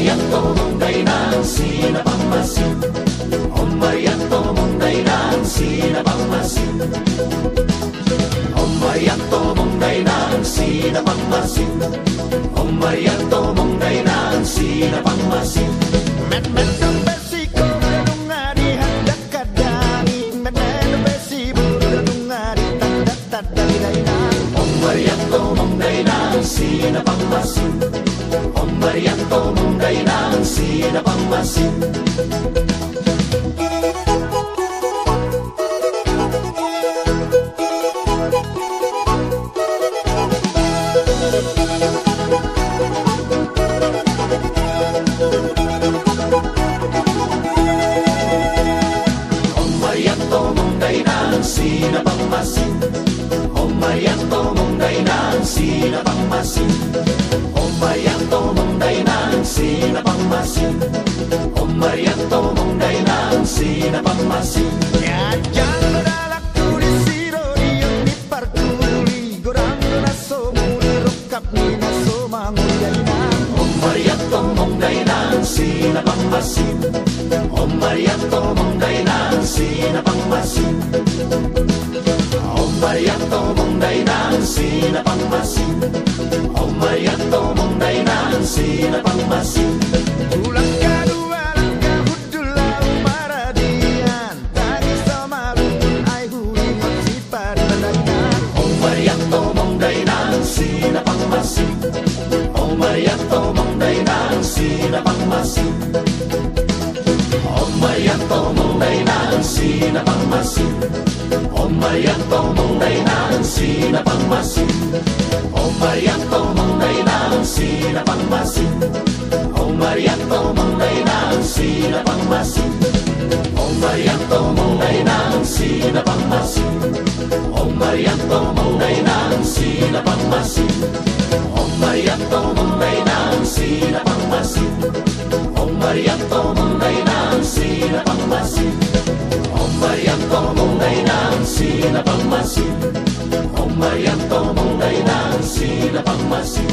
عمريات طمضينا نسينا بمسين عمريات طمضينا نسينا بمسين عمريات طمضينا نسينا بمسين عمريات طمضينا نسينا بمسين من من Sina pang masin Baryanto mong kainan siya na pangmasin Sina pangmasin Om Marianto mong kainan Sina pangmasin sina pangmasing Om Maryang tomong day na ang sina pangmasing Nyadyan na dalak tuli siro niyang ni parkuli Gorang na somuli rukap ni na somangoy day na Om Maryang tomong day na ang sina pangmasing Om na ang sina pangmasing Om Maryang tomong day na ang sina pangmasing Om Maryang tomong day na ang sina sinapangmasin Omayak tong mongday na ang sinapangmasin Omayak tong mongday na ang sinapangmasin Omayak tong mongday na ang sinapangmasin Omayak tong mongday na ang sinapangmasin Omayak tong mongday na ang sinapangmasin Omayantong monday nang sila pangmasin Omayantong monday nang sila pangmasin